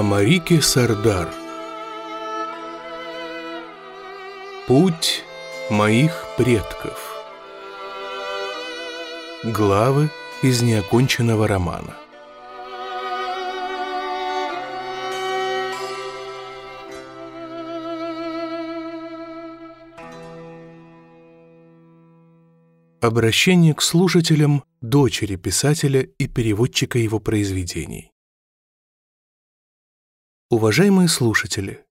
Амарики Сардар. Путь моих предков. Главы из неоконченного романа. Обращение к слушателям дочери писателя и переводчика его произведений. Уважаемые слушатели,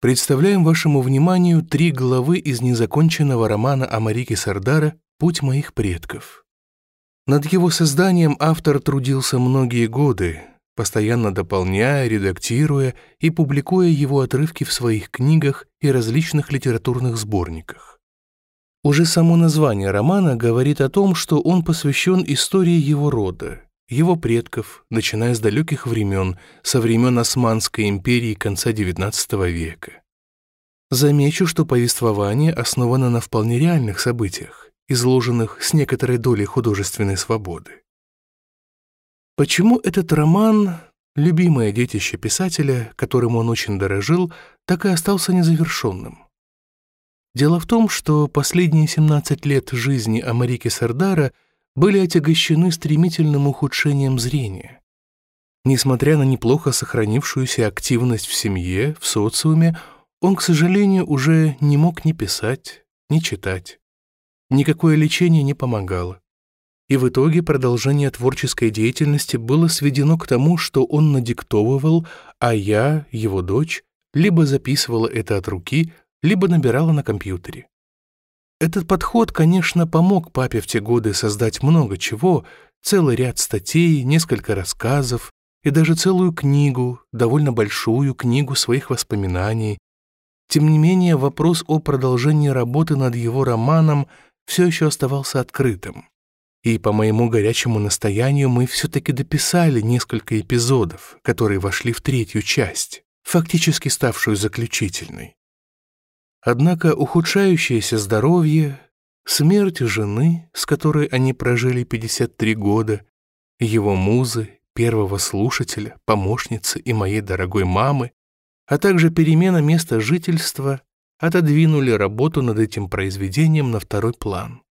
представляем вашему вниманию три главы из незаконченного романа Амарики Сардара «Путь моих предков». Над его созданием автор трудился многие годы, постоянно дополняя, редактируя и публикуя его отрывки в своих книгах и различных литературных сборниках. Уже само название романа говорит о том, что он посвящен истории его рода, его предков, начиная с далеких времен, со времен Османской империи конца XIX века. Замечу, что повествование основано на вполне реальных событиях, изложенных с некоторой долей художественной свободы. Почему этот роман, любимое детище писателя, которым он очень дорожил, так и остался незавершенным? Дело в том, что последние 17 лет жизни Амарики Сардара были отягощены стремительным ухудшением зрения. Несмотря на неплохо сохранившуюся активность в семье, в социуме, он, к сожалению, уже не мог ни писать, ни читать. Никакое лечение не помогало. И в итоге продолжение творческой деятельности было сведено к тому, что он надиктовывал, а я, его дочь, либо записывала это от руки, либо набирала на компьютере. Этот подход, конечно, помог папе в те годы создать много чего, целый ряд статей, несколько рассказов и даже целую книгу, довольно большую книгу своих воспоминаний. Тем не менее, вопрос о продолжении работы над его романом все еще оставался открытым. И по моему горячему настоянию мы все-таки дописали несколько эпизодов, которые вошли в третью часть, фактически ставшую заключительной. Однако ухудшающееся здоровье, смерть жены, с которой они прожили 53 года, его музы, первого слушателя, помощницы и моей дорогой мамы, а также перемена места жительства отодвинули работу над этим произведением на второй план.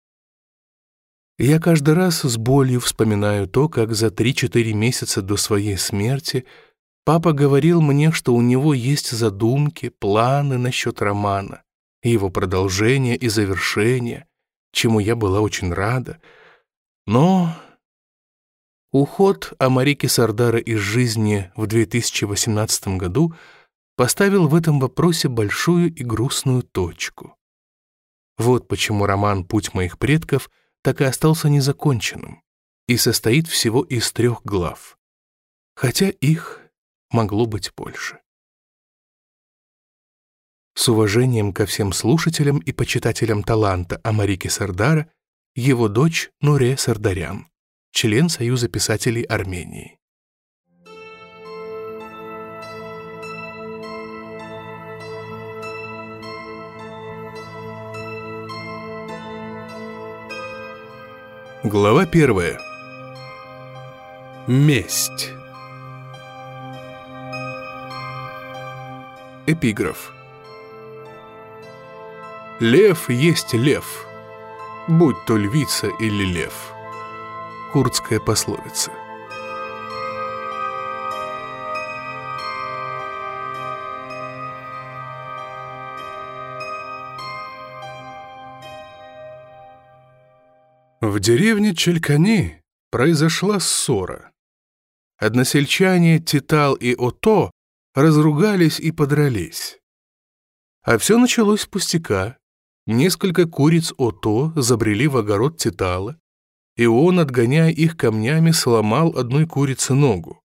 Я каждый раз с болью вспоминаю то, как за 3-4 месяца до своей смерти папа говорил мне, что у него есть задумки, планы насчет романа, его продолжения и завершения, чему я была очень рада. Но уход Амарики Сардара из жизни в 2018 году поставил в этом вопросе большую и грустную точку. Вот почему роман «Путь моих предков» так и остался незаконченным и состоит всего из трех глав, хотя их могло быть больше. С уважением ко всем слушателям и почитателям таланта Амарики Сардара, его дочь Нуре Сардарян, член Союза писателей Армении. Глава первая. Месть. Эпиграф. Лев есть лев, будь то львица или лев. Курдская пословица. В деревне Челькани произошла ссора. Односельчане Титал и Ото разругались и подрались. А все началось с пустяка. Несколько куриц Ото забрели в огород Титала, и он, отгоняя их камнями, сломал одной курице ногу.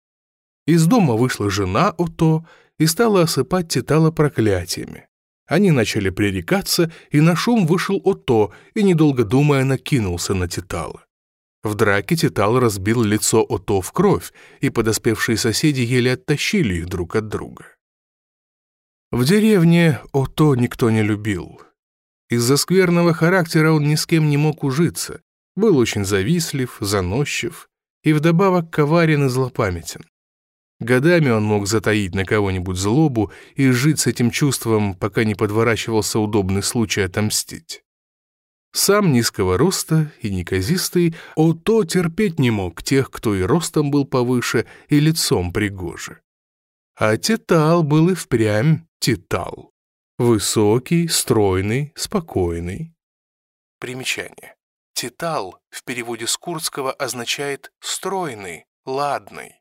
Из дома вышла жена Ото и стала осыпать Титала проклятиями. Они начали пререкаться, и на шум вышел Ото и, недолго думая, накинулся на Титала. В драке Титал разбил лицо Ото в кровь, и подоспевшие соседи еле оттащили их друг от друга. В деревне Ото никто не любил. Из-за скверного характера он ни с кем не мог ужиться, был очень завистлив, заносчив и вдобавок коварен и злопамятен. Годами он мог затаить на кого-нибудь злобу и жить с этим чувством, пока не подворачивался удобный случай отомстить. Сам низкого роста и неказистый, Ото терпеть не мог тех, кто и ростом был повыше, и лицом пригоже. А Титал был и впрямь Титал. Высокий, стройный, спокойный. Примечание. Титал в переводе с курдского означает «стройный», «ладный».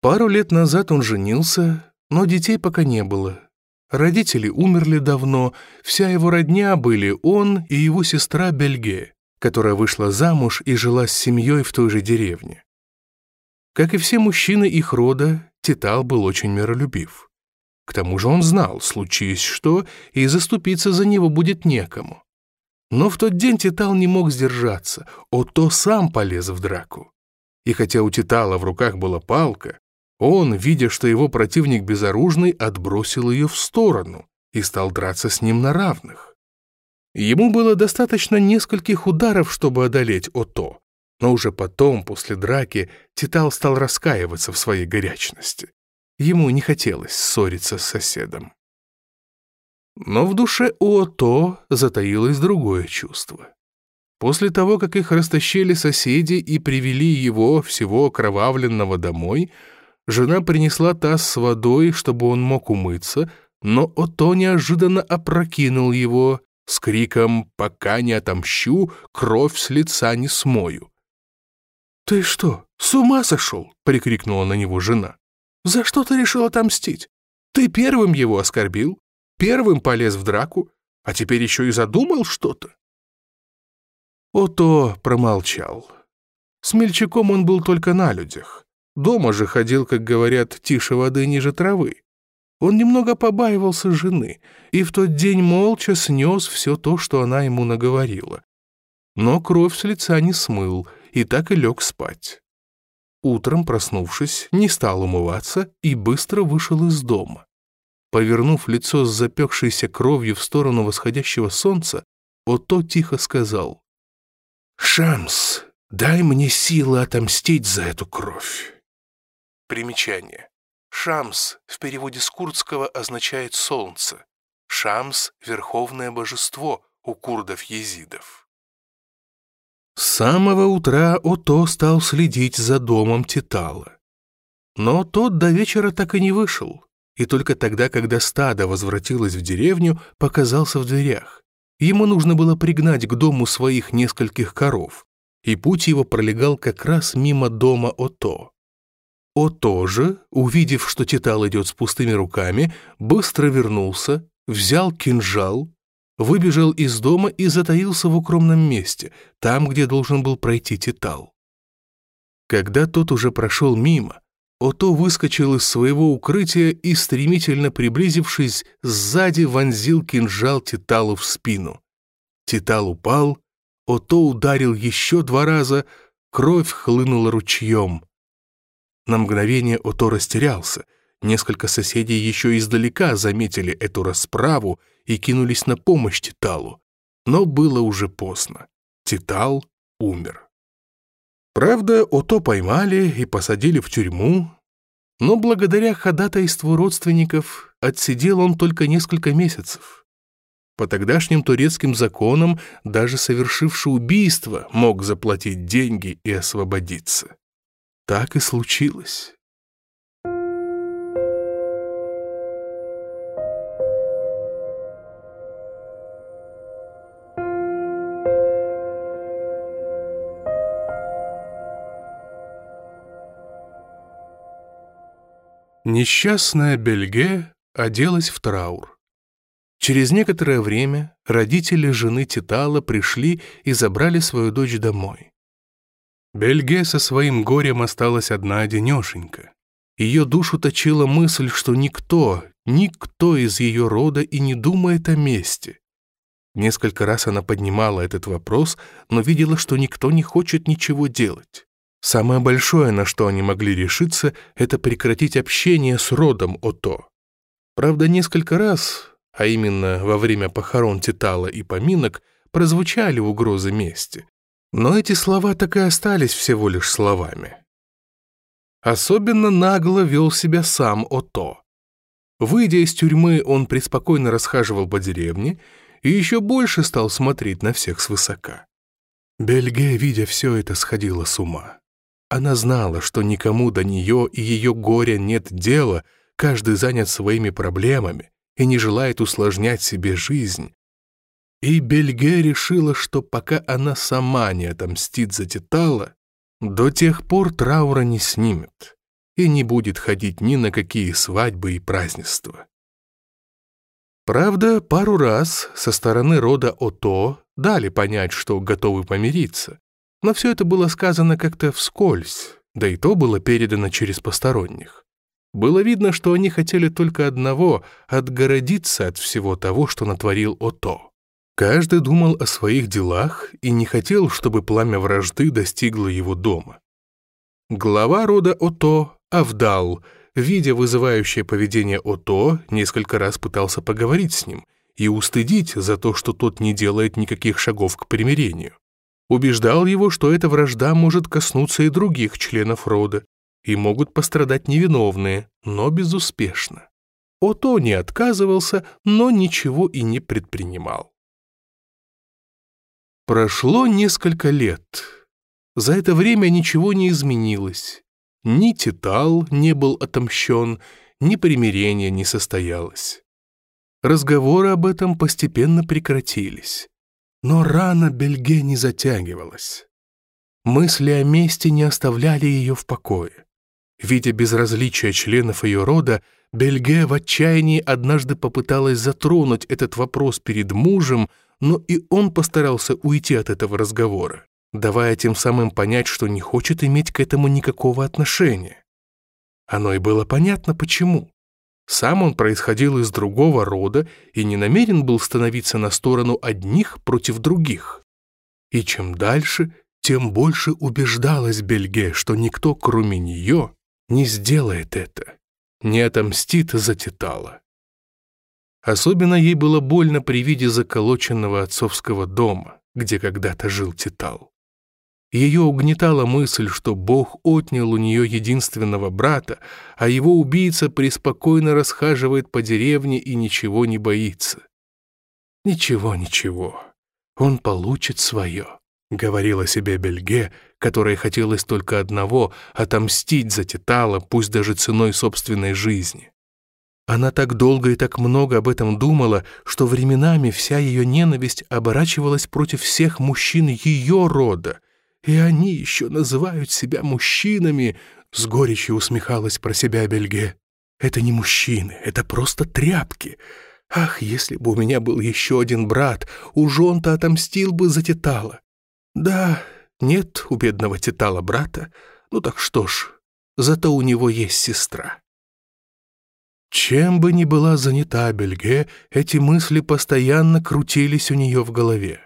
Пару лет назад он женился, но детей пока не было. Родители умерли давно, вся его родня были он и его сестра Бельге, которая вышла замуж и жила с семьей в той же деревне. Как и все мужчины их рода, Титал был очень миролюбив. К тому же он знал, случись что, и заступиться за него будет некому. Но в тот день Титал не мог сдержаться, Ото сам полез в драку. И хотя у Титала в руках была палка, он, видя, что его противник безоружный, отбросил ее в сторону и стал драться с ним на равных. Ему было достаточно нескольких ударов, чтобы одолеть Ото, но уже потом, после драки, Титал стал раскаиваться в своей горячности. Ему не хотелось ссориться с соседом. Но в душе у Ото затаилось другое чувство. После того, как их растащили соседи и привели его, всего окровавленного, домой, жена принесла таз с водой, чтобы он мог умыться, но Ото неожиданно опрокинул его с криком «Пока не отомщу, кровь с лица не смою». «Ты что, с ума сошел?» — прикрикнула на него жена. «За что ты решил отомстить? Ты первым его оскорбил, Первым полез в драку, а теперь еще и задумал что-то. Ото промолчал. Смельчаком он был только на людях. Дома же ходил, как говорят, тише воды ниже травы. Он немного побаивался жены и в тот день молча снес все то, что она ему наговорила. Но кровь с лица не смыл и так и лег спать. Утром, проснувшись, не стал умываться и быстро вышел из дома. Повернув лицо с запекшейся кровью в сторону восходящего солнца, Ото тихо сказал, «Шамс, дай мне силы отомстить за эту кровь». Примечание. Шамс в переводе с курдского означает «солнце». Шамс — верховное божество у курдов-езидов. С самого утра Ото стал следить за домом Титала. Но тот до вечера так и не вышел и только тогда, когда стадо возвратилось в деревню, показался в дверях. Ему нужно было пригнать к дому своих нескольких коров, и путь его пролегал как раз мимо дома Ото. Ото же, увидев, что Титал идет с пустыми руками, быстро вернулся, взял кинжал, выбежал из дома и затаился в укромном месте, там, где должен был пройти Титал. Когда тот уже прошел мимо, Ото выскочил из своего укрытия и, стремительно приблизившись, сзади вонзил кинжал Титалу в спину. Титал упал, Ото ударил еще два раза, кровь хлынула ручьем. На мгновение Ото растерялся. Несколько соседей еще издалека заметили эту расправу и кинулись на помощь Титалу. Но было уже поздно. Титал умер. Правда, Ото поймали и посадили в тюрьму, но благодаря ходатайству родственников отсидел он только несколько месяцев. По тогдашним турецким законам даже совершивший убийство мог заплатить деньги и освободиться. Так и случилось. Несчастная Бельге оделась в траур. Через некоторое время родители жены Титала пришли и забрали свою дочь домой. Бельге со своим горем осталась одна-одинешенька. Ее душу точила мысль, что никто, никто из ее рода и не думает о мести. Несколько раз она поднимала этот вопрос, но видела, что никто не хочет ничего делать. Самое большое, на что они могли решиться, это прекратить общение с родом Ото. Правда, несколько раз, а именно во время похорон Титала и поминок, прозвучали угрозы мести. Но эти слова так и остались всего лишь словами. Особенно нагло вел себя сам Ото. Выйдя из тюрьмы, он преспокойно расхаживал по деревне и еще больше стал смотреть на всех свысока. Бельге, видя все это, сходила с ума. Она знала, что никому до нее и ее горя нет дела, каждый занят своими проблемами и не желает усложнять себе жизнь. И Бельге решила, что пока она сама не отомстит за Титала, до тех пор траура не снимет и не будет ходить ни на какие свадьбы и празднества. Правда, пару раз со стороны рода Ото дали понять, что готовы помириться, но все это было сказано как-то вскользь, да и то было передано через посторонних. Было видно, что они хотели только одного — отгородиться от всего того, что натворил Ото. Каждый думал о своих делах и не хотел, чтобы пламя вражды достигло его дома. Глава рода Ото, Авдал, видя вызывающее поведение Ото, несколько раз пытался поговорить с ним и устыдить за то, что тот не делает никаких шагов к примирению. Убеждал его, что эта вражда может коснуться и других членов рода, и могут пострадать невиновные, но безуспешно. Ото не отказывался, но ничего и не предпринимал. Прошло несколько лет. За это время ничего не изменилось. Ни Титал не был отомщен, ни примирение не состоялось. Разговоры об этом постепенно прекратились. Но рана Бельге не затягивалась. Мысли о мести не оставляли ее в покое. Видя безразличие членов ее рода, Бельге в отчаянии однажды попыталась затронуть этот вопрос перед мужем, но и он постарался уйти от этого разговора, давая тем самым понять, что не хочет иметь к этому никакого отношения. Оно и было понятно, почему. Сам он происходил из другого рода и не намерен был становиться на сторону одних против других. И чем дальше, тем больше убеждалась Бельге, что никто, кроме нее, не сделает это, не отомстит за Титала. Особенно ей было больно при виде заколоченного отцовского дома, где когда-то жил Титал. Ее угнетала мысль, что Бог отнял у нее единственного брата, а его убийца преспокойно расхаживает по деревне и ничего не боится. «Ничего, ничего, он получит свое», — говорила себе Бельге, которой хотелось только одного — отомстить за Титала, пусть даже ценой собственной жизни. Она так долго и так много об этом думала, что временами вся ее ненависть оборачивалась против всех мужчин ее рода. И они еще называют себя мужчинами, с горечью усмехалась про себя Бельге. Это не мужчины, это просто тряпки. Ах, если бы у меня был еще один брат, уж он-то отомстил бы за Титала. Да, нет у бедного Титала брата, ну так что ж, зато у него есть сестра. Чем бы ни была занята Бельге, эти мысли постоянно крутились у нее в голове.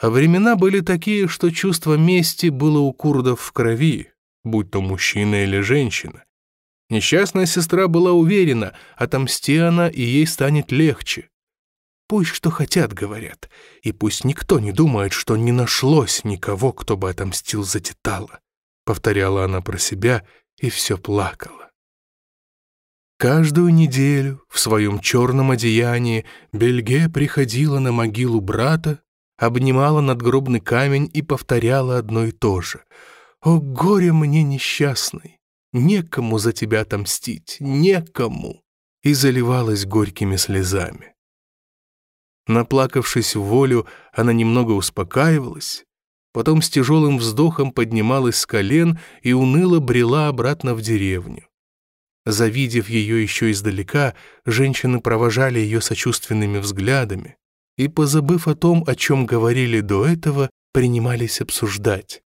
А времена были такие, что чувство мести было у курдов в крови, будь то мужчина или женщина. Несчастная сестра была уверена, отомсти она, и ей станет легче. Пусть что хотят, говорят, и пусть никто не думает, что не нашлось никого, кто бы отомстил за Титала. Повторяла она про себя и все плакала. Каждую неделю в своем черном одеянии Бельге приходила на могилу брата, обнимала надгробный камень и повторяла одно и то же. «О, горе мне несчастный! Некому за тебя отомстить, некому!» и заливалась горькими слезами. Наплакавшись в волю, она немного успокаивалась, потом с тяжелым вздохом поднималась с колен и уныло брела обратно в деревню. Завидев ее еще издалека, женщины провожали ее сочувственными взглядами и, позабыв о том, о чем говорили до этого, принимались обсуждать.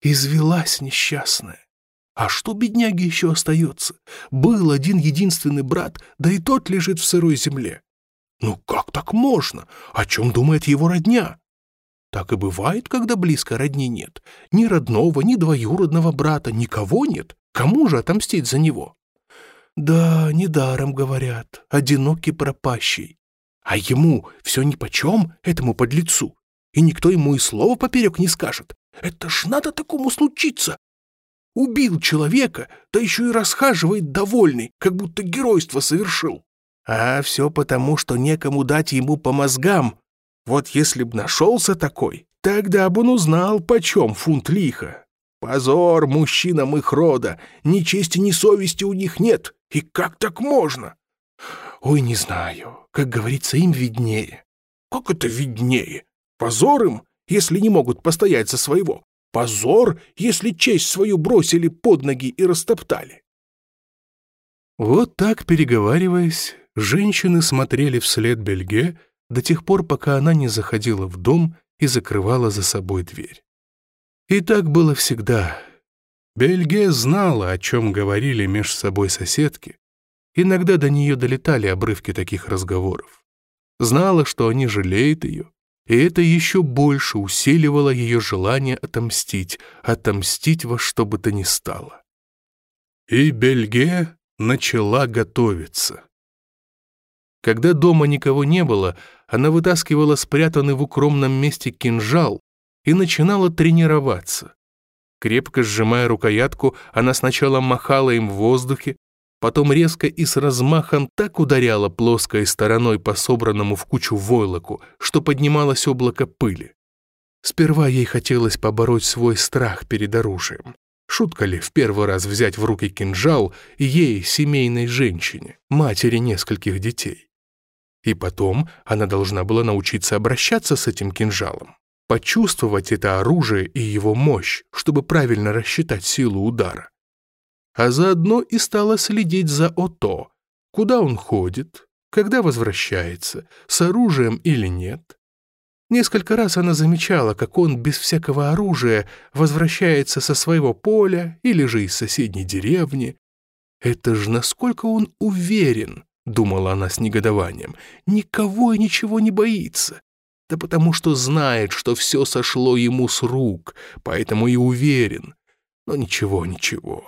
Извелась несчастная. А что бедняге еще остается? Был один единственный брат, да и тот лежит в сырой земле. Ну как так можно? О чем думает его родня? Так и бывает, когда близко родни нет. Ни родного, ни двоюродного брата, никого нет. Кому же отомстить за него? Да, недаром говорят, одинокий пропащий. А ему все нипочем, этому подлецу. И никто ему и слова поперек не скажет. Это ж надо такому случиться. Убил человека, да еще и расхаживает довольный, как будто геройство совершил. А все потому, что некому дать ему по мозгам. Вот если б нашелся такой, тогда бы он узнал, почем фунт лиха. Позор мужчинам их рода, ни чести, ни совести у них нет. И как так можно? Ой, не знаю, как говорится, им виднее. Как это виднее? Позор им, если не могут постоять за своего. Позор, если честь свою бросили под ноги и растоптали. Вот так, переговариваясь, женщины смотрели вслед Бельге до тех пор, пока она не заходила в дом и закрывала за собой дверь. И так было всегда. Бельге знала, о чем говорили меж собой соседки. Иногда до нее долетали обрывки таких разговоров. Знала, что они жалеют ее, и это еще больше усиливало ее желание отомстить, отомстить во что бы то ни стало. И Бельге начала готовиться. Когда дома никого не было, она вытаскивала спрятанный в укромном месте кинжал и начинала тренироваться. Крепко сжимая рукоятку, она сначала махала им в воздухе, потом резко и с размахом так ударяла плоской стороной по собранному в кучу войлоку, что поднималось облако пыли. Сперва ей хотелось побороть свой страх перед оружием. Шутка ли в первый раз взять в руки кинжал ей, семейной женщине, матери нескольких детей? И потом она должна была научиться обращаться с этим кинжалом, почувствовать это оружие и его мощь, чтобы правильно рассчитать силу удара. А заодно и стала следить за Ото, куда он ходит, когда возвращается, с оружием или нет. Несколько раз она замечала, как он без всякого оружия возвращается со своего поля или же из соседней деревни. Это же насколько он уверен, — думала она с негодованием, — никого и ничего не боится. Да потому что знает, что все сошло ему с рук, поэтому и уверен. Но ничего, ничего,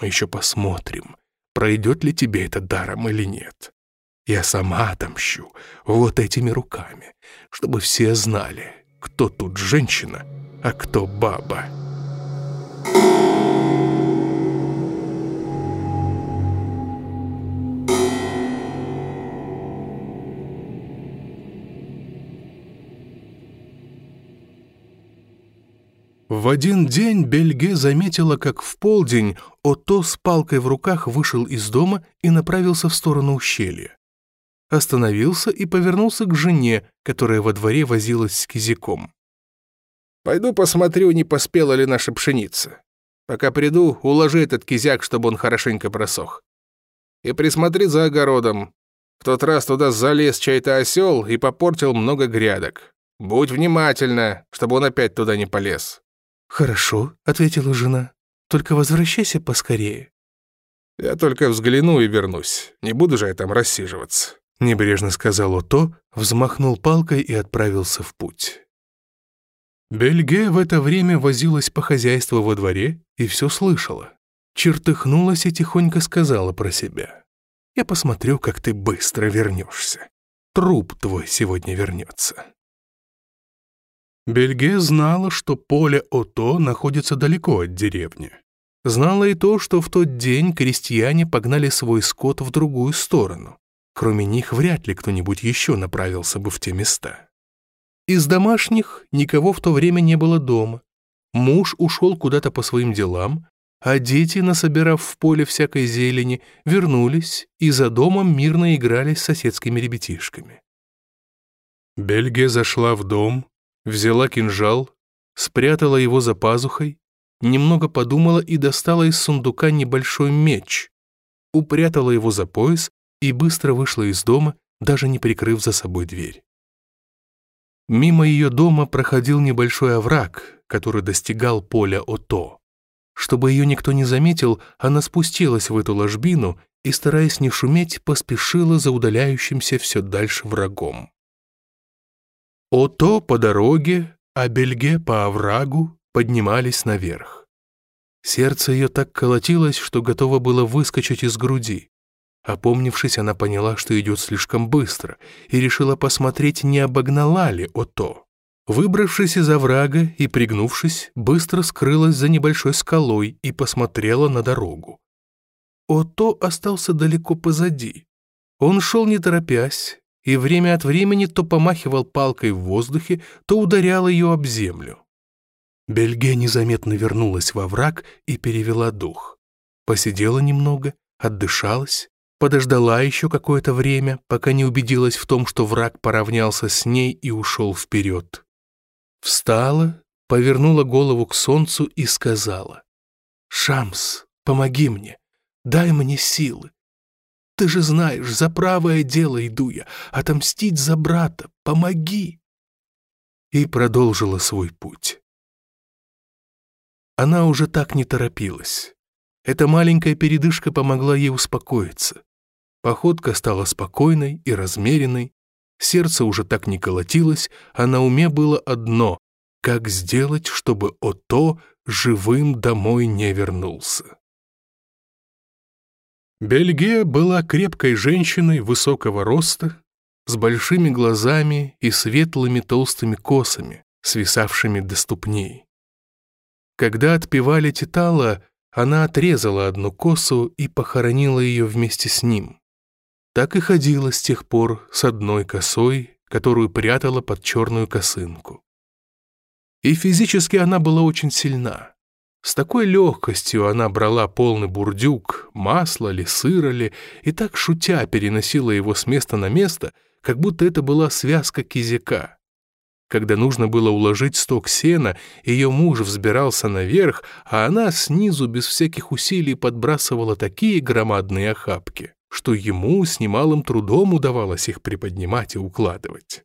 мы еще посмотрим, пройдет ли тебе это даром или нет. Я сама отомщу вот этими руками, чтобы все знали, кто тут женщина, а кто баба». В один день Бельге заметила, как в полдень Ото с палкой в руках вышел из дома и направился в сторону ущелья. Остановился и повернулся к жене, которая во дворе возилась с кизиком. «Пойду посмотрю, не поспела ли наша пшеница. Пока приду, уложи этот кизяк, чтобы он хорошенько просох. И присмотри за огородом. В тот раз туда залез чей-то осел и попортил много грядок. Будь внимательна, чтобы он опять туда не полез». «Хорошо», — ответила жена. «Только возвращайся поскорее». «Я только взгляну и вернусь. Не буду же я там рассиживаться», — небрежно сказал Ото, взмахнул палкой и отправился в путь. Бельге в это время возилась по хозяйству во дворе и все слышала. Чертыхнулась и тихонько сказала про себя. «Я посмотрю, как ты быстро вернешься. Труп твой сегодня вернется». Бельге знала, что поле Ото находится далеко от деревни. Знала и то, что в тот день крестьяне погнали свой скот в другую сторону. Кроме них вряд ли кто-нибудь еще направился бы в те места. Из домашних никого в то время не было дома. Муж ушел куда-то по своим делам, а дети, насобирав в поле всякой зелени, вернулись и за домом мирно играли с соседскими ребятишками. Бельге зашла в дом, взяла кинжал, спрятала его за пазухой, немного подумала и достала из сундука небольшой меч, упрятала его за пояс и быстро вышла из дома, даже не прикрыв за собой дверь. Мимо ее дома проходил небольшой овраг, который достигал поля Ото. Чтобы ее никто не заметил, она спустилась в эту ложбину и, стараясь не шуметь, поспешила за удаляющимся все дальше врагом. Ото по дороге, а Бельге по оврагу поднимались наверх. Сердце ее так колотилось, что готово было выскочить из груди. Опомнившись, она поняла, что идет слишком быстро, и решила посмотреть, не обогнала ли Ото. Выбравшись из оврага и пригнувшись, быстро скрылась за небольшой скалой и посмотрела на дорогу. Ото остался далеко позади. Он шел не торопясь, и время от времени то помахивал палкой в воздухе, то ударял ее об землю. Бельге незаметно вернулась во враг и перевела дух. Посидела немного, отдышалась, подождала еще какое-то время, пока не убедилась в том, что враг поравнялся с ней и ушел вперед. Встала, повернула голову к солнцу и сказала, «Шамс, помоги мне, дай мне силы. Ты же знаешь, за правое дело иду я, отомстить за брата, помоги!» И продолжила свой путь. Она уже так не торопилась. Эта маленькая передышка помогла ей успокоиться. Походка стала спокойной и размеренной, сердце уже так не колотилось, а на уме было одно — как сделать, чтобы Ото живым домой не вернулся. Бельгия была крепкой женщиной высокого роста, с большими глазами и светлыми толстыми косами, свисавшими до ступней. Когда отпевали Титала, она отрезала одну косу и похоронила ее вместе с ним. Так и ходила с тех пор с одной косой, которую прятала под черную косынку. И физически она была очень сильна. С такой легкостью она брала полный бурдюк, масло ли, сыра ли, и так шутя переносила его с места на место, как будто это была связка кизяка. Когда нужно было уложить сток сена, ее муж взбирался наверх, а она снизу без всяких усилий подбрасывала такие громадные охапки что ему с немалым трудом удавалось их приподнимать и укладывать.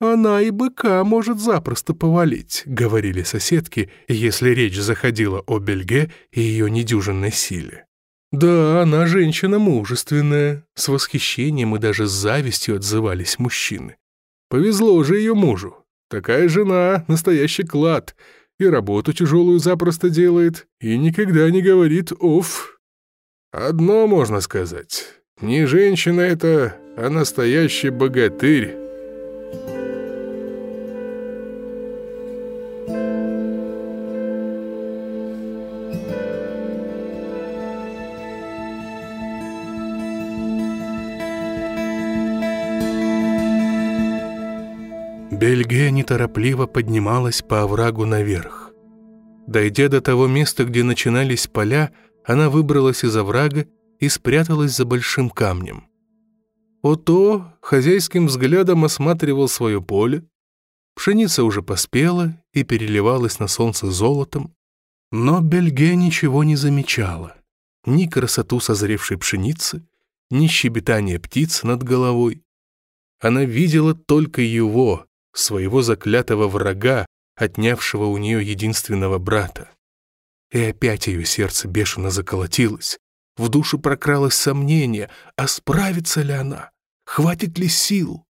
«Она и быка может запросто повалить», — говорили соседки, если речь заходила о Бельге и ее недюжинной силе. «Да, она женщина мужественная», — с восхищением и даже с завистью отзывались мужчины. «Повезло же ее мужу. Такая жена — настоящий клад, и работу тяжелую запросто делает, и никогда не говорит «оф». Одно можно сказать. Не женщина это, а настоящий богатырь. Бельгия неторопливо поднималась по оврагу наверх. Дойдя до того места, где начинались поля, она выбралась из оврага и спряталась за большим камнем. Ото хозяйским взглядом осматривал свое поле. Пшеница уже поспела и переливалась на солнце золотом, но Бельге ничего не замечала. Ни красоту созревшей пшеницы, ни щебетание птиц над головой. Она видела только его, своего заклятого врага, отнявшего у нее единственного брата. И опять ее сердце бешено заколотилось. В душу прокралось сомнение, а справится ли она? Хватит ли сил?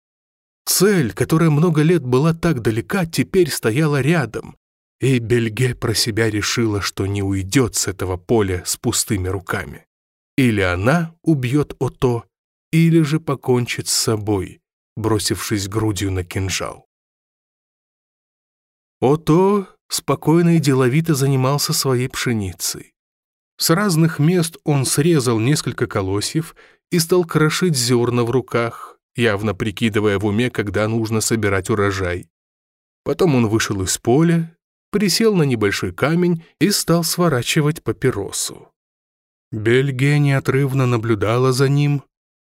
Цель, которая много лет была так далека, теперь стояла рядом. И Бельге про себя решила, что не уйдет с этого поля с пустыми руками. Или она убьет Ото, или же покончит с собой, бросившись грудью на кинжал. Ото спокойно и деловито занимался своей пшеницей. С разных мест он срезал несколько колосьев и стал крошить зерна в руках, явно прикидывая в уме, когда нужно собирать урожай. Потом он вышел из поля, присел на небольшой камень и стал сворачивать папиросу. Бельгия неотрывно наблюдала за ним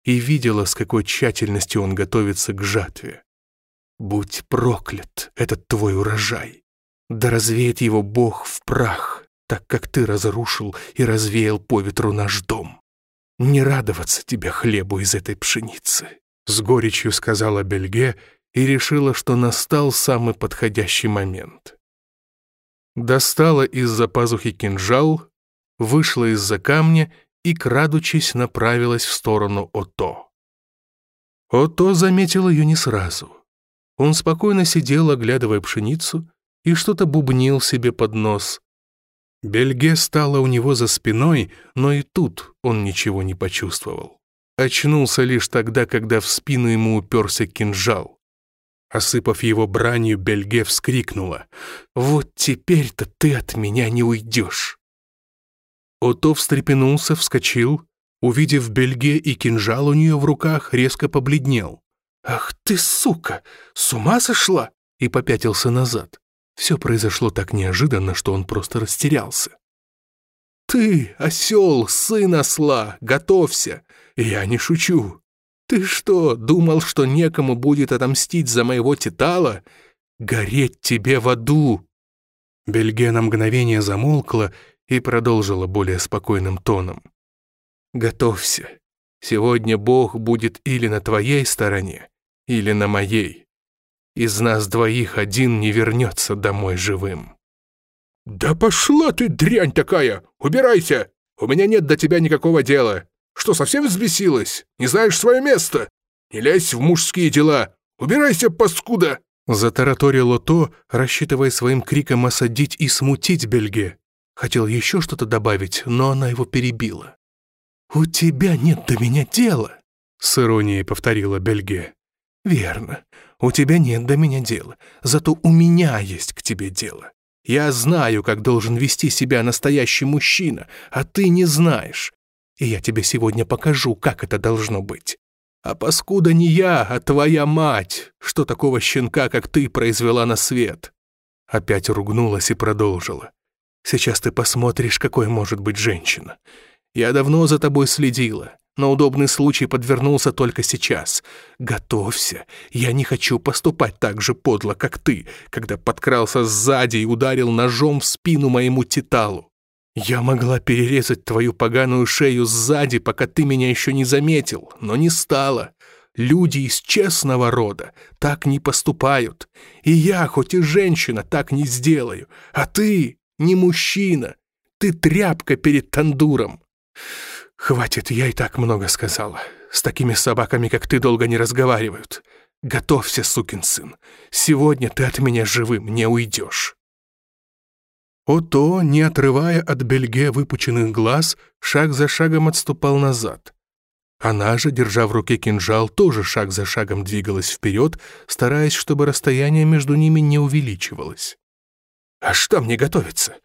и видела, с какой тщательностью он готовится к жатве. «Будь проклят, этот твой урожай! Да развеет его Бог в прах, так как ты разрушил и развеял по ветру наш дом. Не радоваться тебе хлебу из этой пшеницы, с горечью сказала Бельге и решила, что настал самый подходящий момент. Достала из-за пазухи кинжал, вышла из-за камня и, крадучись, направилась в сторону Ото. Ото заметил ее не сразу. Он спокойно сидел, оглядывая пшеницу, и что-то бубнил себе под нос. Бельге стало у него за спиной, но и тут он ничего не почувствовал. Очнулся лишь тогда, когда в спину ему уперся кинжал. Осыпав его бранью, Бельге вскрикнула. «Вот теперь-то ты от меня не уйдешь!» Ото встрепенулся, вскочил, увидев Бельге и кинжал у нее в руках, резко побледнел. «Ах ты, сука! С ума сошла?» и попятился назад. Все произошло так неожиданно, что он просто растерялся. «Ты, осел, сын осла, готовься! Я не шучу. Ты что, думал, что некому будет отомстить за моего титала? Гореть тебе в аду!» Бельге на мгновение замолкла и продолжила более спокойным тоном. «Готовься. Сегодня Бог будет или на твоей стороне, или на моей. Из нас двоих один не вернется домой живым». «Да пошла ты, дрянь такая! Убирайся! У меня нет до тебя никакого дела. Что, совсем взбесилась? Не знаешь свое место? Не лезь в мужские дела! Убирайся, паскуда!» Затараторило то, рассчитывая своим криком осадить и смутить Бельге. Хотел еще что-то добавить, но она его перебила. «У тебя нет до меня дела», — с иронией повторила Бельге. «Верно, у тебя нет до меня дела, зато у меня есть к тебе дело. Я знаю, как должен вести себя настоящий мужчина, а ты не знаешь и я тебе сегодня покажу, как это должно быть. А паскуда не я, а твоя мать, что такого щенка, как ты, произвела на свет». Опять ругнулась и продолжила. «Сейчас ты посмотришь, какой может быть женщина. Я давно за тобой следила, но удобный случай подвернулся только сейчас. Готовься, я не хочу поступать так же подло, как ты, когда подкрался сзади и ударил ножом в спину моему титалу. Я могла перерезать твою поганую шею сзади, пока ты меня еще не заметил, но не стала. Люди из честного рода так не поступают. И я, хоть и женщина, так не сделаю. А ты не мужчина. Ты тряпка перед тандуром. Хватит, я и так много сказала. С такими собаками, как ты, долго не разговаривают. Готовься, сукин сын. Сегодня ты от меня живым не уйдешь. Ото, не отрывая от Бельге выпученных глаз, шаг за шагом отступал назад. Она же, держа в руке кинжал, тоже шаг за шагом двигалась вперед, стараясь, чтобы расстояние между ними не увеличивалось. «А что мне готовиться?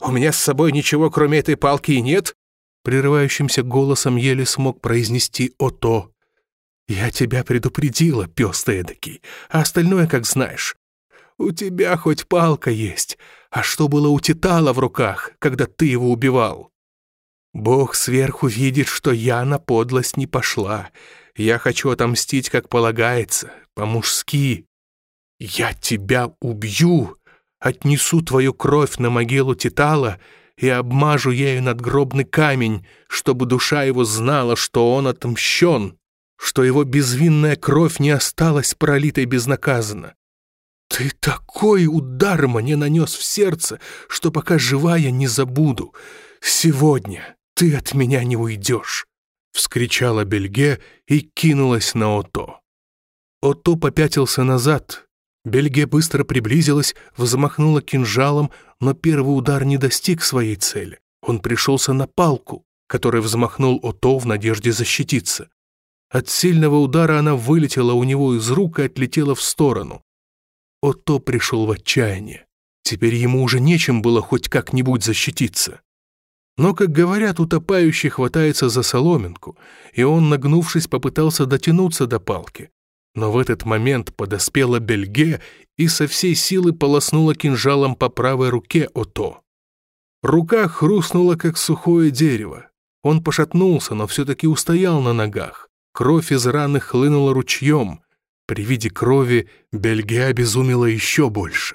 У меня с собой ничего, кроме этой палки, и нет?» Прерывающимся голосом еле смог произнести Ото. «Я тебя предупредила, пес ты эдакий, а остальное, как знаешь. У тебя хоть палка есть, а что было у Титала в руках, когда ты его убивал? Бог сверху видит, что я на подлость не пошла. Я хочу отомстить, как полагается, по-мужски. Я тебя убью, отнесу твою кровь на могилу Титала и обмажу ею надгробный камень, чтобы душа его знала, что он отомщен, что его безвинная кровь не осталась пролитой безнаказанно. «Ты такой удар мне нанес в сердце, что пока живая не забуду. Сегодня ты от меня не уйдешь!» Вскричала Бельге и кинулась на Ото. Ото попятился назад. Бельге быстро приблизилась, взмахнула кинжалом, но первый удар не достиг своей цели. Он пришелся на палку, которой взмахнул Ото в надежде защититься. От сильного удара она вылетела у него из рук и отлетела в сторону. Ото пришел в отчаяние. Теперь ему уже нечем было хоть как-нибудь защититься. Но, как говорят, утопающий хватается за соломинку, и он, нагнувшись, попытался дотянуться до палки. Но в этот момент подоспела Бельге и со всей силы полоснула кинжалом по правой руке Ото. Рука хрустнула, как сухое дерево. Он пошатнулся, но все-таки устоял на ногах. Кровь из раны хлынула ручьем. При виде крови Бельгия обезумела еще больше.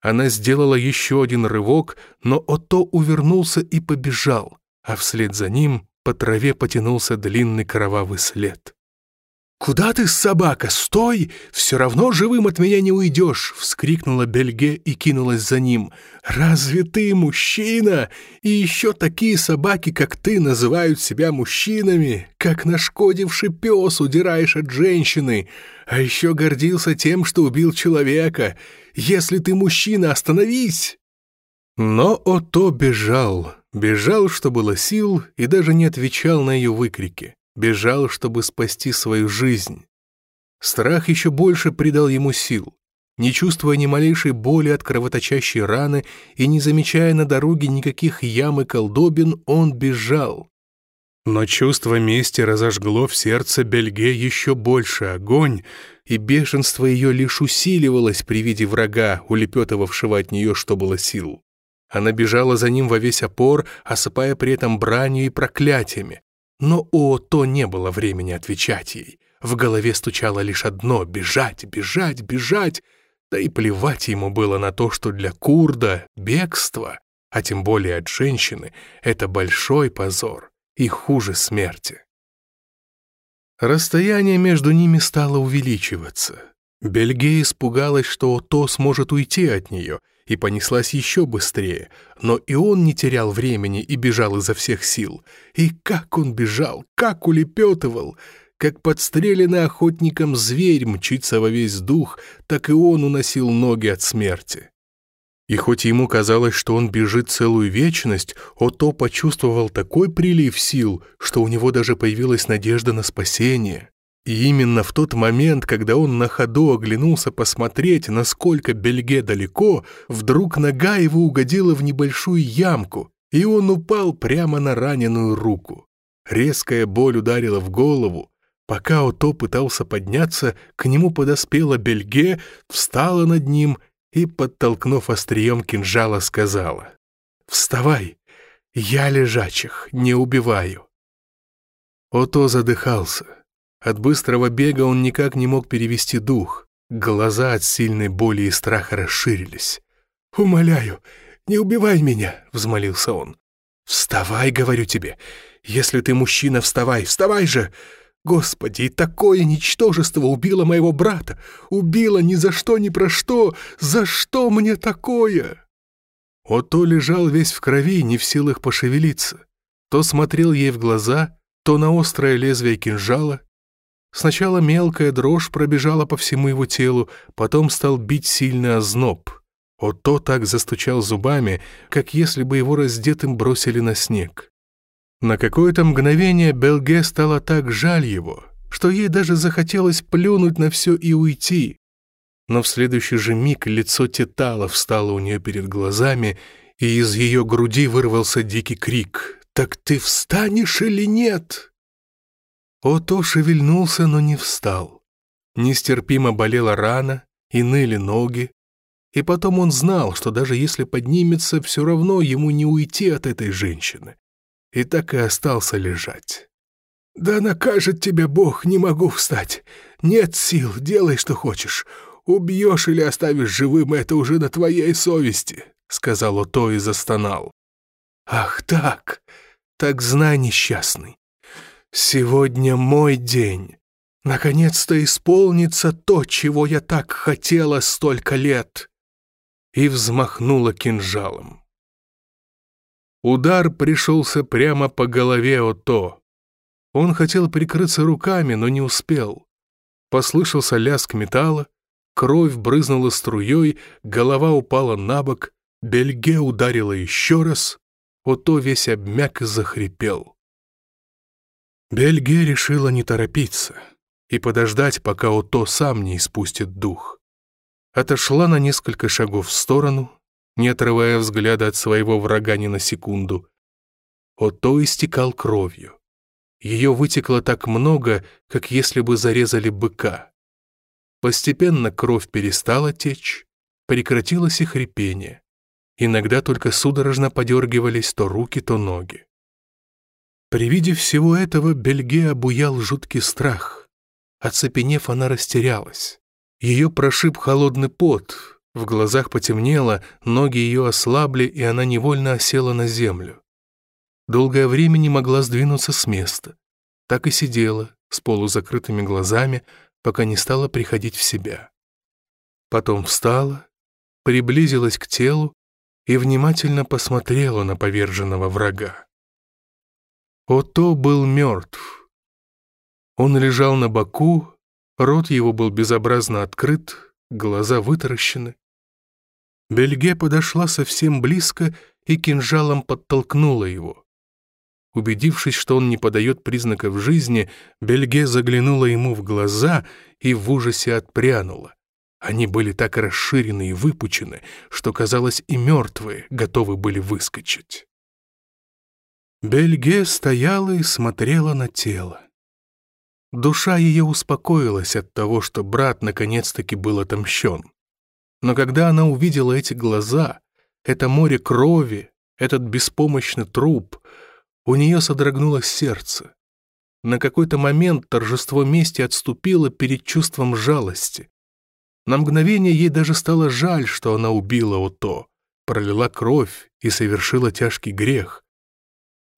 Она сделала еще один рывок, но Ото увернулся и побежал, а вслед за ним по траве потянулся длинный кровавый след. «Куда ты, собака? Стой! Все равно живым от меня не уйдешь!» — вскрикнула Бельге и кинулась за ним. «Разве ты мужчина? И еще такие собаки, как ты, называют себя мужчинами, как нашкодивший пес удираешь от женщины, а еще гордился тем, что убил человека. Если ты мужчина, остановись!» Но Ото бежал, бежал, что было сил, и даже не отвечал на ее выкрики бежал, чтобы спасти свою жизнь. Страх еще больше придал ему сил. Не чувствуя ни малейшей боли от кровоточащей раны и не замечая на дороге никаких ям и колдобин, он бежал. Но чувство мести разожгло в сердце Бельге еще больше огонь, и бешенство ее лишь усиливалось при виде врага, улепетывавшего от нее, что было сил. Она бежала за ним во весь опор, осыпая при этом бранью и проклятиями. Но о, то не было времени отвечать ей. В голове стучало лишь одно — бежать, бежать, бежать. Да и плевать ему было на то, что для курда бегство, а тем более от женщины, это большой позор и хуже смерти. Расстояние между ними стало увеличиваться. Бельгия испугалась, что то сможет уйти от нее, и понеслась еще быстрее, но и он не терял времени и бежал изо всех сил. И как он бежал, как улепетывал! Как подстреленный охотником зверь мчится во весь дух, так и он уносил ноги от смерти. И хоть ему казалось, что он бежит целую вечность, Ото почувствовал такой прилив сил, что у него даже появилась надежда на спасение. И именно в тот момент, когда он на ходу оглянулся посмотреть, насколько Бельге далеко, вдруг нога его угодила в небольшую ямку, и он упал прямо на раненую руку. Резкая боль ударила в голову, Пока Ото пытался подняться, к нему подоспела Бельге, встала над ним и, подтолкнув острием кинжала, сказала «Вставай, я лежачих не убиваю». Ото задыхался. От быстрого бега он никак не мог перевести дух. Глаза от сильной боли и страха расширились. «Умоляю, не убивай меня!» — взмолился он. «Вставай, говорю тебе! Если ты мужчина, вставай, вставай же!» Господи, такое ничтожество убило моего брата! Убило ни за что, ни про что! За что мне такое?» Ото лежал весь в крови, не в силах пошевелиться. То смотрел ей в глаза, то на острое лезвие кинжала. Сначала мелкая дрожь пробежала по всему его телу, потом стал бить сильный озноб. Ото так застучал зубами, как если бы его раздетым бросили на снег. На какое-то мгновение Белге стало так жаль его, что ей даже захотелось плюнуть на все и уйти. Но в следующий же миг лицо Титала встало у нее перед глазами, и из ее груди вырвался дикий крик «Так ты встанешь или нет?» Ото шевельнулся, но не встал. Нестерпимо болела рана, и ныли ноги. И потом он знал, что даже если поднимется, все равно ему не уйти от этой женщины и так и остался лежать. «Да накажет тебя Бог, не могу встать. Нет сил, делай, что хочешь. Убьешь или оставишь живым, это уже на твоей совести», — сказал Ото и застонал. «Ах так, так знай, несчастный. Сегодня мой день. Наконец-то исполнится то, чего я так хотела столько лет». И взмахнула кинжалом. Удар пришелся прямо по голове Ото. Он хотел прикрыться руками, но не успел. Послышался лязг металла, кровь брызнула струей, голова упала на бок, бельге ударила еще раз, Ото весь обмяк и захрипел. Бельге решила не торопиться и подождать, пока Ото сам не испустит дух. Отошла на несколько шагов в сторону, не отрывая взгляда от своего врага ни на секунду. Ото истекал кровью. Ее вытекло так много, как если бы зарезали быка. Постепенно кровь перестала течь, прекратилось и хрипение. Иногда только судорожно подергивались то руки, то ноги. При виде всего этого Бельге обуял жуткий страх. Оцепенев, она растерялась. Ее прошиб холодный пот, в глазах потемнело, ноги ее ослабли, и она невольно осела на землю. Долгое время не могла сдвинуться с места. Так и сидела, с полузакрытыми глазами, пока не стала приходить в себя. Потом встала, приблизилась к телу и внимательно посмотрела на поверженного врага. Ото был мертв. Он лежал на боку, рот его был безобразно открыт, глаза вытаращены. Бельге подошла совсем близко и кинжалом подтолкнула его. Убедившись, что он не подает признаков жизни, Бельге заглянула ему в глаза и в ужасе отпрянула. Они были так расширены и выпучены, что, казалось, и мертвые готовы были выскочить. Бельге стояла и смотрела на тело. Душа ее успокоилась от того, что брат наконец-таки был отомщен. Но когда она увидела эти глаза, это море крови, этот беспомощный труп, у нее содрогнулось сердце. На какой-то момент торжество мести отступило перед чувством жалости. На мгновение ей даже стало жаль, что она убила Ото, пролила кровь и совершила тяжкий грех.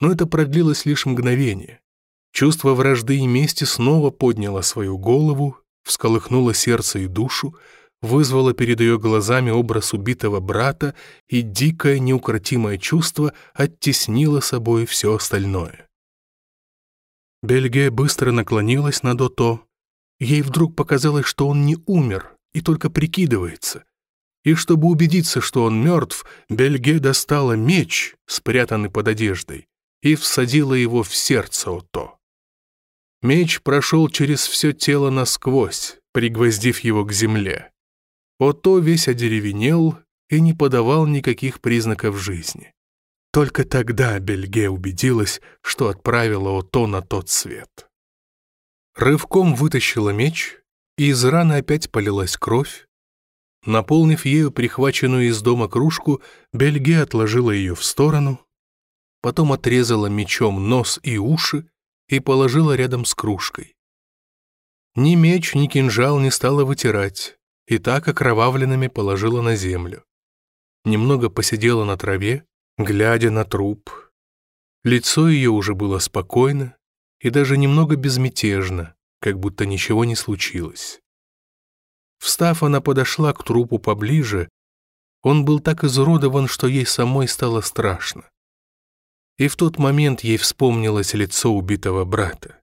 Но это продлилось лишь мгновение. Чувство вражды и мести снова подняло свою голову, всколыхнуло сердце и душу, вызвало перед ее глазами образ убитого брата, и дикое неукротимое чувство оттеснило собой все остальное. Бельгия быстро наклонилась над Ото. Ей вдруг показалось, что он не умер и только прикидывается. И чтобы убедиться, что он мертв, Бельге достала меч, спрятанный под одеждой, и всадила его в сердце Ото. Меч прошел через все тело насквозь, пригвоздив его к земле. Ото весь одеревенел и не подавал никаких признаков жизни. Только тогда Бельге убедилась, что отправила Ото на тот свет. Рывком вытащила меч, и из раны опять полилась кровь. Наполнив ею прихваченную из дома кружку, Бельге отложила ее в сторону, потом отрезала мечом нос и уши, и положила рядом с кружкой. Ни меч, ни кинжал не стала вытирать, и так окровавленными положила на землю. Немного посидела на траве, глядя на труп. Лицо ее уже было спокойно и даже немного безмятежно, как будто ничего не случилось. Встав, она подошла к трупу поближе. Он был так изуродован, что ей самой стало страшно. И в тот момент ей вспомнилось лицо убитого брата.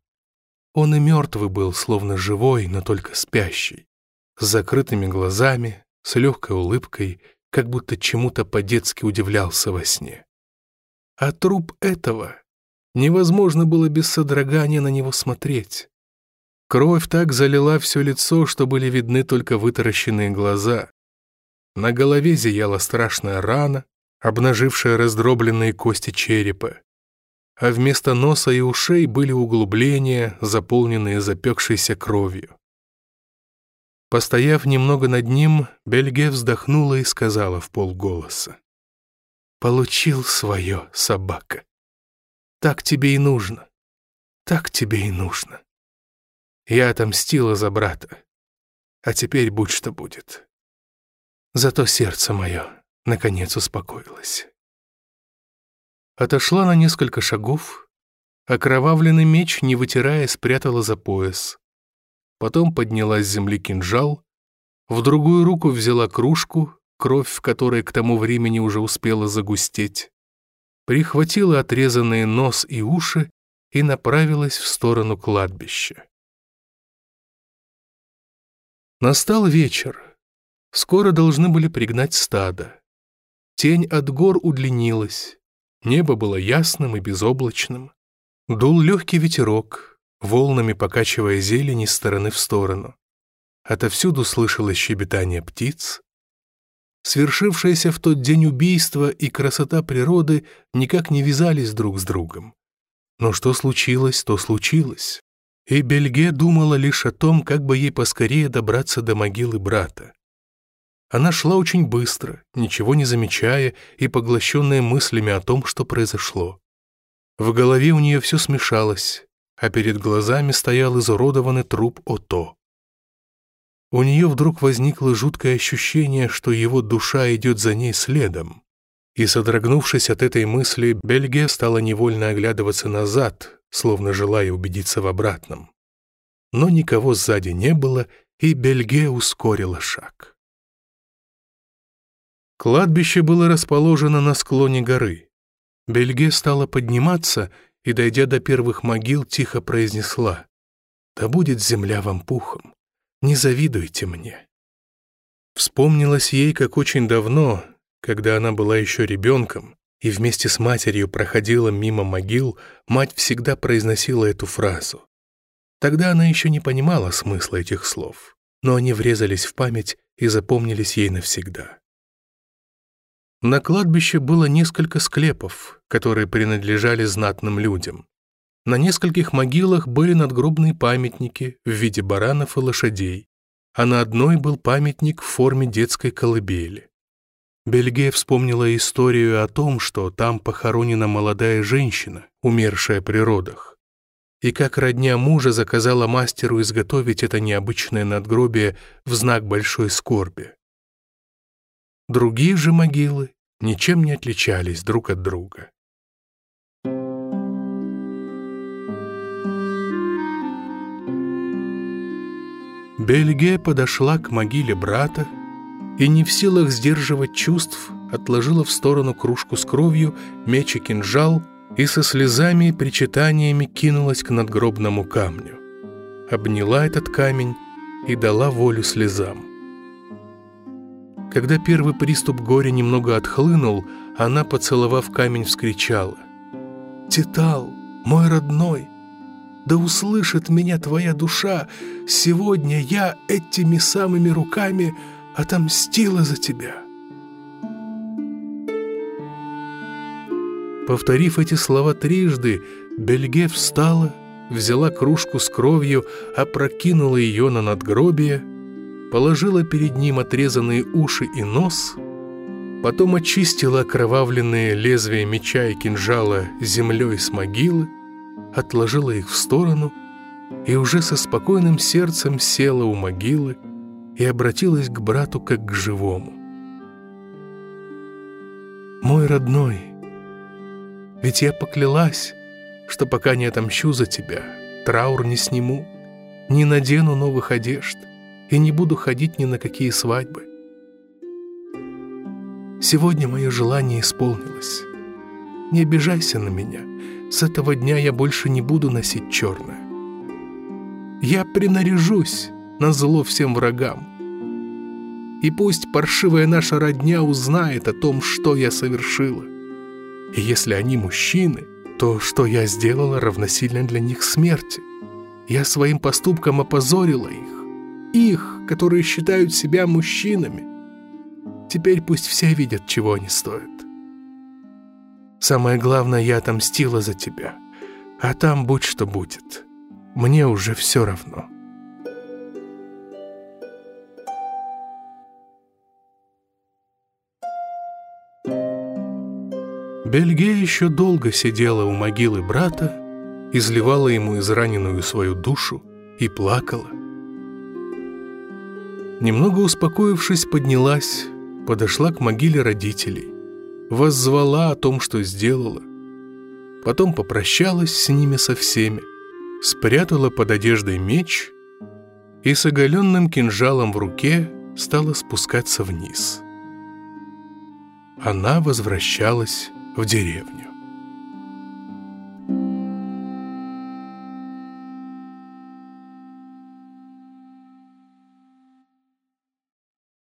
Он и мертвый был, словно живой, но только спящий, с закрытыми глазами, с легкой улыбкой, как будто чему-то по-детски удивлялся во сне. А труп этого невозможно было без содрогания на него смотреть. Кровь так залила все лицо, что были видны только вытаращенные глаза. На голове зияла страшная рана, обнажившая раздробленные кости черепа, а вместо носа и ушей были углубления, заполненные запекшейся кровью. Постояв немного над ним, Бельге вздохнула и сказала в полголоса. «Получил свое, собака. Так тебе и нужно. Так тебе и нужно. Я отомстила за брата, а теперь будь что будет. Зато сердце мое наконец успокоилась. Отошла на несколько шагов, окровавленный меч, не вытирая, спрятала за пояс. Потом подняла с земли кинжал, в другую руку взяла кружку, кровь в которой к тому времени уже успела загустеть, прихватила отрезанные нос и уши и направилась в сторону кладбища. Настал вечер. Скоро должны были пригнать стадо. Тень от гор удлинилась. Небо было ясным и безоблачным. Дул легкий ветерок, волнами покачивая зелень из стороны в сторону. Отовсюду слышалось щебетание птиц. Свершившееся в тот день убийство и красота природы никак не вязались друг с другом. Но что случилось, то случилось. И Бельге думала лишь о том, как бы ей поскорее добраться до могилы брата. Она шла очень быстро, ничего не замечая и поглощенная мыслями о том, что произошло. В голове у нее все смешалось, а перед глазами стоял изуродованный труп Ото. У нее вдруг возникло жуткое ощущение, что его душа идет за ней следом. И, содрогнувшись от этой мысли, Бельге стала невольно оглядываться назад, словно желая убедиться в обратном. Но никого сзади не было, и Бельге ускорила шаг. Кладбище было расположено на склоне горы. Бельге стала подниматься и, дойдя до первых могил, тихо произнесла «Да будет земля вам пухом, не завидуйте мне». Вспомнилось ей, как очень давно, когда она была еще ребенком, и вместе с матерью проходила мимо могил, мать всегда произносила эту фразу. Тогда она еще не понимала смысла этих слов, но они врезались в память и запомнились ей навсегда. На кладбище было несколько склепов, которые принадлежали знатным людям. На нескольких могилах были надгробные памятники в виде баранов и лошадей, а на одной был памятник в форме детской колыбели. Бельге вспомнила историю о том, что там похоронена молодая женщина, умершая при родах, и как родня мужа заказала мастеру изготовить это необычное надгробие в знак большой скорби. Другие же могилы ничем не отличались друг от друга. Бельге подошла к могиле брата и, не в силах сдерживать чувств, отложила в сторону кружку с кровью, меч и кинжал и со слезами и причитаниями кинулась к надгробному камню. Обняла этот камень и дала волю слезам. Когда первый приступ горя немного отхлынул, она, поцеловав камень, вскричала. «Титал, мой родной, да услышит меня твоя душа, сегодня я этими самыми руками отомстила за тебя». Повторив эти слова трижды, Бельге встала, взяла кружку с кровью, опрокинула ее на надгробие, положила перед ним отрезанные уши и нос, потом очистила окровавленные лезвия меча и кинжала землей с могилы, отложила их в сторону и уже со спокойным сердцем села у могилы и обратилась к брату как к живому. «Мой родной, ведь я поклялась, что пока не отомщу за тебя, траур не сниму, не надену новых одежд и не буду ходить ни на какие свадьбы. Сегодня мое желание исполнилось. Не обижайся на меня, с этого дня я больше не буду носить черное. Я принаряжусь на зло всем врагам. И пусть паршивая наша родня узнает о том, что я совершила. И если они мужчины, то что я сделала равносильно для них смерти. Я своим поступком опозорила их. Их, которые считают себя мужчинами. Теперь пусть все видят, чего они стоят. Самое главное, я отомстила за тебя. А там будь что будет. Мне уже все равно. Бельгия еще долго сидела у могилы брата, изливала ему израненную свою душу и плакала. Немного успокоившись, поднялась, подошла к могиле родителей воззвала о том, что сделала. Потом попрощалась с ними со всеми, спрятала под одеждой меч и с оголенным кинжалом в руке стала спускаться вниз. Она возвращалась в деревню.